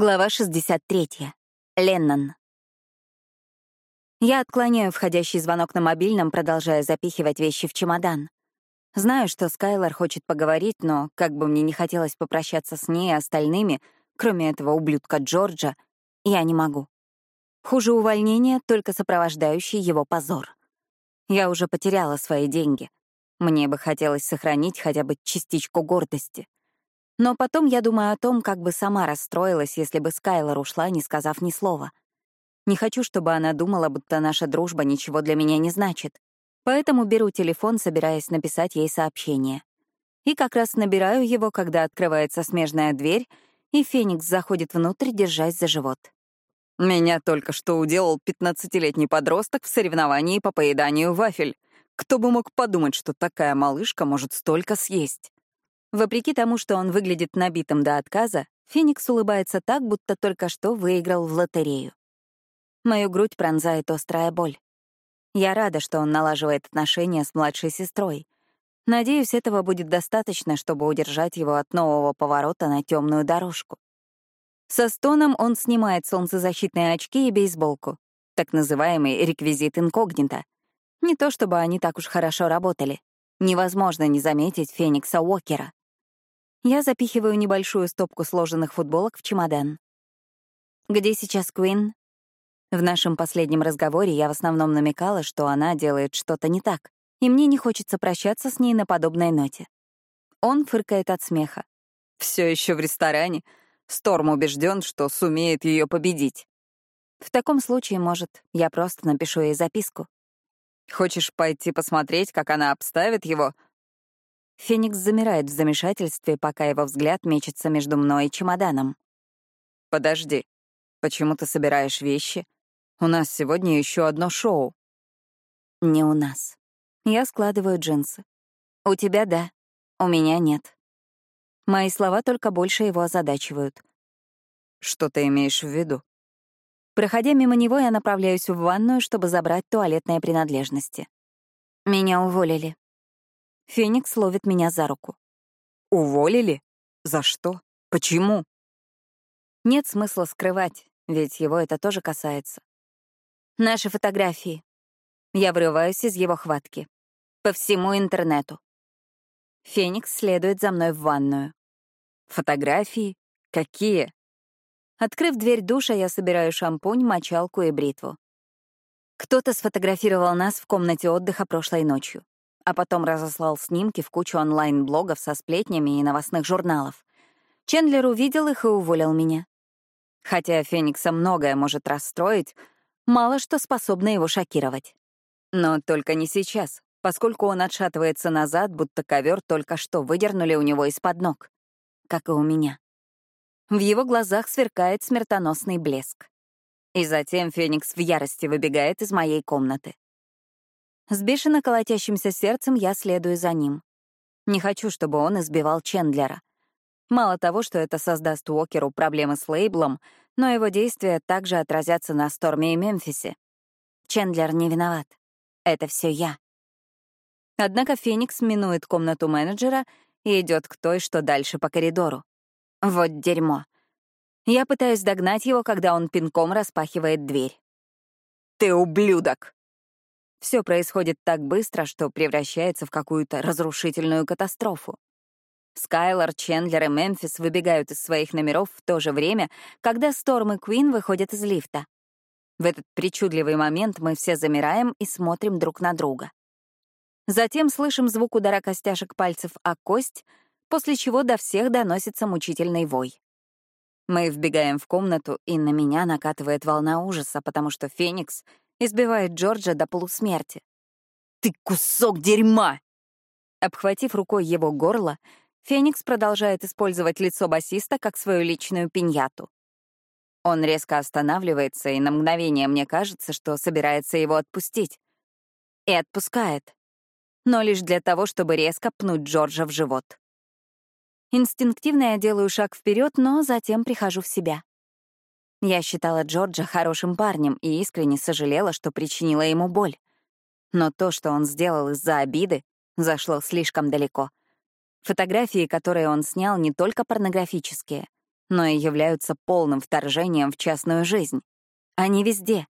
Глава 63. Леннон. Я отклоняю входящий звонок на мобильном, продолжая запихивать вещи в чемодан. Знаю, что Скайлор хочет поговорить, но как бы мне не хотелось попрощаться с ней и остальными, кроме этого ублюдка Джорджа, я не могу. Хуже увольнения — только сопровождающий его позор. Я уже потеряла свои деньги. Мне бы хотелось сохранить хотя бы частичку гордости — но потом я думаю о том, как бы сама расстроилась, если бы Скайлор ушла, не сказав ни слова. Не хочу, чтобы она думала, будто наша дружба ничего для меня не значит. Поэтому беру телефон, собираясь написать ей сообщение. И как раз набираю его, когда открывается смежная дверь, и Феникс заходит внутрь, держась за живот. Меня только что уделал 15-летний подросток в соревновании по поеданию вафель. Кто бы мог подумать, что такая малышка может столько съесть? Вопреки тому, что он выглядит набитым до отказа, Феникс улыбается так, будто только что выиграл в лотерею. Мою грудь пронзает острая боль. Я рада, что он налаживает отношения с младшей сестрой. Надеюсь, этого будет достаточно, чтобы удержать его от нового поворота на темную дорожку. Со стоном он снимает солнцезащитные очки и бейсболку, так называемый реквизит инкогнито. Не то чтобы они так уж хорошо работали. Невозможно не заметить Феникса Уокера. Я запихиваю небольшую стопку сложенных футболок в чемодан. «Где сейчас Куин?» В нашем последнем разговоре я в основном намекала, что она делает что-то не так, и мне не хочется прощаться с ней на подобной ноте. Он фыркает от смеха. Все еще в ресторане. Сторм убежден, что сумеет ее победить. В таком случае, может, я просто напишу ей записку. Хочешь пойти посмотреть, как она обставит его Феникс замирает в замешательстве, пока его взгляд мечется между мной и чемоданом. «Подожди. Почему ты собираешь вещи? У нас сегодня еще одно шоу». «Не у нас. Я складываю джинсы. У тебя — да, у меня — нет». Мои слова только больше его озадачивают. «Что ты имеешь в виду?» Проходя мимо него, я направляюсь в ванную, чтобы забрать туалетные принадлежности. Меня уволили. Феникс ловит меня за руку. «Уволили? За что? Почему?» Нет смысла скрывать, ведь его это тоже касается. Наши фотографии. Я врываюсь из его хватки. По всему интернету. Феникс следует за мной в ванную. Фотографии? Какие? Открыв дверь душа, я собираю шампунь, мочалку и бритву. Кто-то сфотографировал нас в комнате отдыха прошлой ночью а потом разослал снимки в кучу онлайн-блогов со сплетнями и новостных журналов. Чендлер увидел их и уволил меня. Хотя Феникса многое может расстроить, мало что способно его шокировать. Но только не сейчас, поскольку он отшатывается назад, будто ковер только что выдернули у него из-под ног. Как и у меня. В его глазах сверкает смертоносный блеск. И затем Феникс в ярости выбегает из моей комнаты. С бешено колотящимся сердцем я следую за ним. Не хочу, чтобы он избивал Чендлера. Мало того, что это создаст Уокеру проблемы с лейблом, но его действия также отразятся на Сторме и Мемфисе. Чендлер не виноват. Это все я. Однако Феникс минует комнату менеджера и идет к той, что дальше по коридору. Вот дерьмо. Я пытаюсь догнать его, когда он пинком распахивает дверь. «Ты ублюдок!» Все происходит так быстро, что превращается в какую-то разрушительную катастрофу. Скайлор, Чендлер и Мемфис выбегают из своих номеров в то же время, когда Сторм и Куин выходят из лифта. В этот причудливый момент мы все замираем и смотрим друг на друга. Затем слышим звук удара костяшек пальцев о кость, после чего до всех доносится мучительный вой. Мы вбегаем в комнату, и на меня накатывает волна ужаса, потому что Феникс избивает Джорджа до полусмерти. «Ты кусок дерьма!» Обхватив рукой его горло, Феникс продолжает использовать лицо басиста как свою личную пиньяту. Он резко останавливается, и на мгновение мне кажется, что собирается его отпустить. И отпускает. Но лишь для того, чтобы резко пнуть Джорджа в живот. Инстинктивно я делаю шаг вперед, но затем прихожу в себя. Я считала Джорджа хорошим парнем и искренне сожалела, что причинила ему боль. Но то, что он сделал из-за обиды, зашло слишком далеко. Фотографии, которые он снял, не только порнографические. но и являются полным вторжением в частную жизнь. Они везде.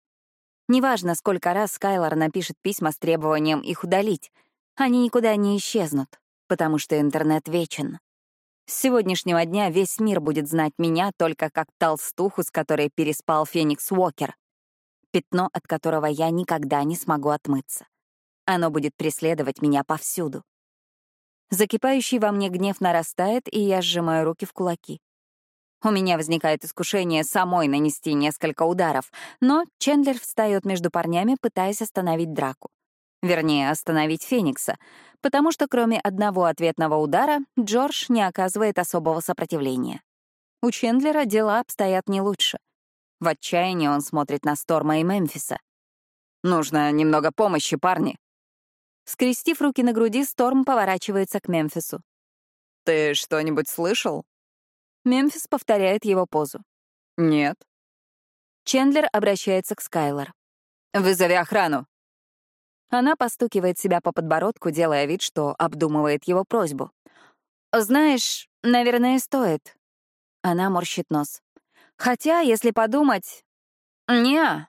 Неважно, сколько раз Скайлор напишет письма с требованием их удалить, они никуда не исчезнут, потому что интернет вечен. С сегодняшнего дня весь мир будет знать меня только как толстуху, с которой переспал Феникс Уокер, пятно от которого я никогда не смогу отмыться. Оно будет преследовать меня повсюду. Закипающий во мне гнев нарастает, и я сжимаю руки в кулаки. У меня возникает искушение самой нанести несколько ударов, но Чендлер встает между парнями, пытаясь остановить драку. Вернее, остановить Феникса, потому что кроме одного ответного удара Джордж не оказывает особого сопротивления. У Чендлера дела обстоят не лучше. В отчаянии он смотрит на Сторма и Мемфиса. «Нужно немного помощи, парни», Скрестив руки на груди, Сторм поворачивается к Мемфису. «Ты что-нибудь слышал?» Мемфис повторяет его позу. «Нет». Чендлер обращается к Скайлор. «Вызови охрану». Она постукивает себя по подбородку, делая вид, что обдумывает его просьбу. «Знаешь, наверное, стоит». Она морщит нос. «Хотя, если подумать...» «Не,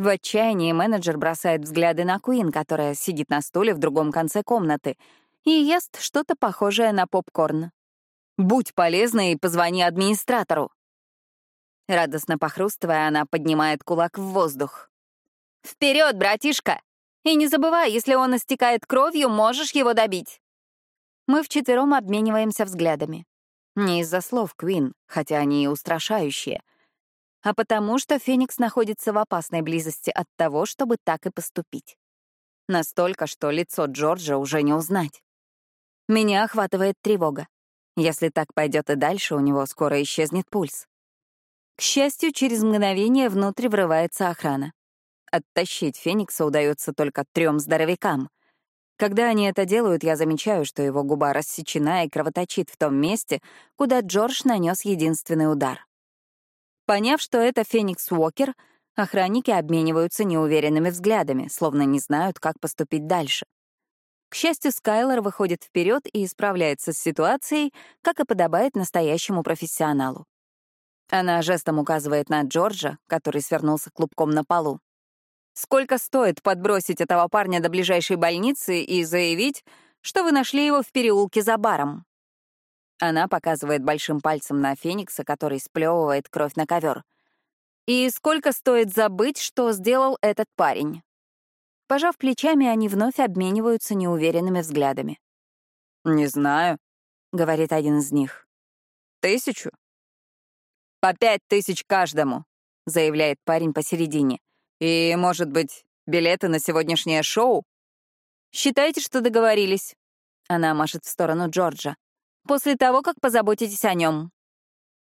в отчаянии менеджер бросает взгляды на Куин, которая сидит на стуле в другом конце комнаты и ест что-то похожее на попкорн. «Будь полезной и позвони администратору». Радостно похрустывая, она поднимает кулак в воздух. «Вперед, братишка! И не забывай, если он истекает кровью, можешь его добить!» Мы вчетвером обмениваемся взглядами. Не из-за слов Квин, хотя они и устрашающие — а потому что Феникс находится в опасной близости от того, чтобы так и поступить. Настолько, что лицо Джорджа уже не узнать. Меня охватывает тревога. Если так пойдет и дальше, у него скоро исчезнет пульс. К счастью, через мгновение внутрь врывается охрана. Оттащить Феникса удается только трем здоровякам. Когда они это делают, я замечаю, что его губа рассечена и кровоточит в том месте, куда Джордж нанес единственный удар. Поняв, что это Феникс Уокер, охранники обмениваются неуверенными взглядами, словно не знают, как поступить дальше. К счастью, Скайлор выходит вперед и исправляется с ситуацией, как и подобает настоящему профессионалу. Она жестом указывает на Джорджа, который свернулся клубком на полу. «Сколько стоит подбросить этого парня до ближайшей больницы и заявить, что вы нашли его в переулке за баром?» Она показывает большим пальцем на Феникса, который сплевывает кровь на ковер. И сколько стоит забыть, что сделал этот парень? Пожав плечами, они вновь обмениваются неуверенными взглядами. «Не знаю», — говорит один из них. «Тысячу?» «По пять тысяч каждому», — заявляет парень посередине. «И, может быть, билеты на сегодняшнее шоу?» «Считайте, что договорились». Она машет в сторону Джорджа после того, как позаботитесь о нем.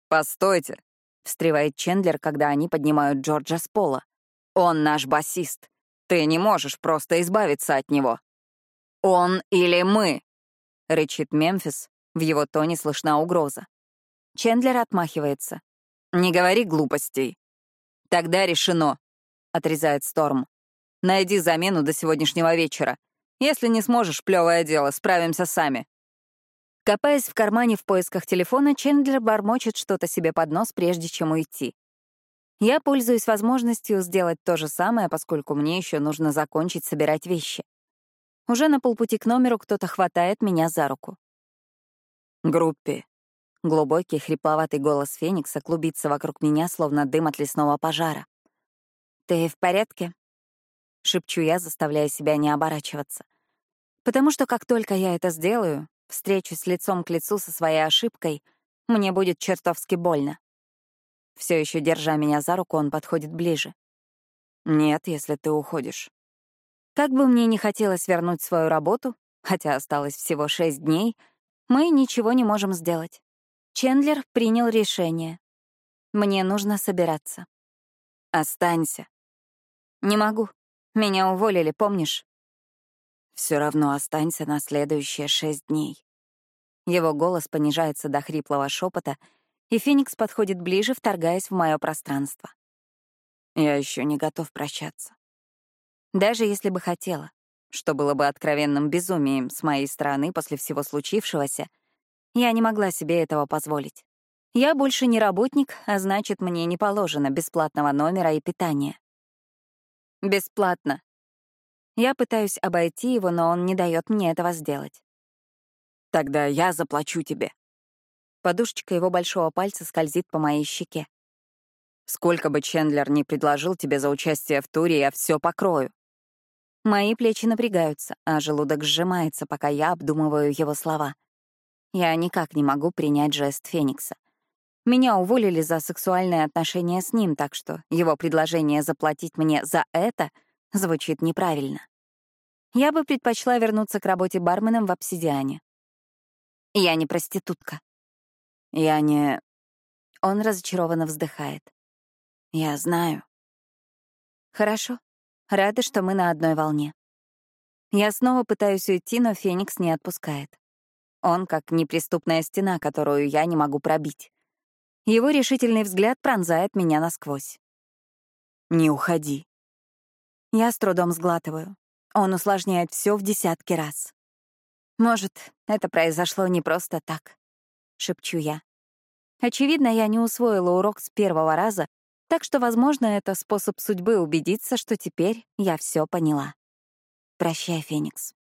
«Постойте», — встревает Чендлер, когда они поднимают Джорджа с пола. «Он наш басист. Ты не можешь просто избавиться от него». «Он или мы?» — рычит Мемфис. В его тоне слышна угроза. Чендлер отмахивается. «Не говори глупостей». «Тогда решено», — отрезает Сторм. «Найди замену до сегодняшнего вечера. Если не сможешь, плевое дело, справимся сами». Копаясь в кармане в поисках телефона, Чендлер бормочет что-то себе под нос, прежде чем уйти. Я пользуюсь возможностью сделать то же самое, поскольку мне еще нужно закончить собирать вещи. Уже на полпути к номеру кто-то хватает меня за руку. «Группе». Глубокий, хрипловатый голос Феникса клубится вокруг меня, словно дым от лесного пожара. «Ты в порядке?» — шепчу я, заставляя себя не оборачиваться. Потому что как только я это сделаю, встречусь лицом к лицу со своей ошибкой, мне будет чертовски больно. Все еще держа меня за руку, он подходит ближе. Нет, если ты уходишь. Как бы мне не хотелось вернуть свою работу, хотя осталось всего шесть дней, мы ничего не можем сделать. Чендлер принял решение. Мне нужно собираться. Останься. Не могу. Меня уволили, помнишь? Все равно останься на следующие шесть дней. Его голос понижается до хриплого шепота, и Феникс подходит ближе, вторгаясь в мое пространство. Я еще не готов прощаться. Даже если бы хотела, что было бы откровенным безумием с моей стороны после всего случившегося, я не могла себе этого позволить. Я больше не работник, а значит, мне не положено бесплатного номера и питания. Бесплатно. Я пытаюсь обойти его, но он не дает мне этого сделать. Тогда я заплачу тебе. Подушечка его большого пальца скользит по моей щеке. Сколько бы Чендлер не предложил тебе за участие в туре, я все покрою. Мои плечи напрягаются, а желудок сжимается, пока я обдумываю его слова. Я никак не могу принять жест Феникса. Меня уволили за сексуальные отношения с ним, так что его предложение заплатить мне за это звучит неправильно. Я бы предпочла вернуться к работе барменом в «Обсидиане». Я не проститутка. Я не... Он разочарованно вздыхает. Я знаю. Хорошо. Рада, что мы на одной волне. Я снова пытаюсь уйти, но Феникс не отпускает. Он как неприступная стена, которую я не могу пробить. Его решительный взгляд пронзает меня насквозь. «Не уходи». Я с трудом сглатываю. Он усложняет все в десятки раз. Может, это произошло не просто так, шепчу я. Очевидно, я не усвоила урок с первого раза, так что, возможно, это способ судьбы убедиться, что теперь я все поняла. Прощай, Феникс.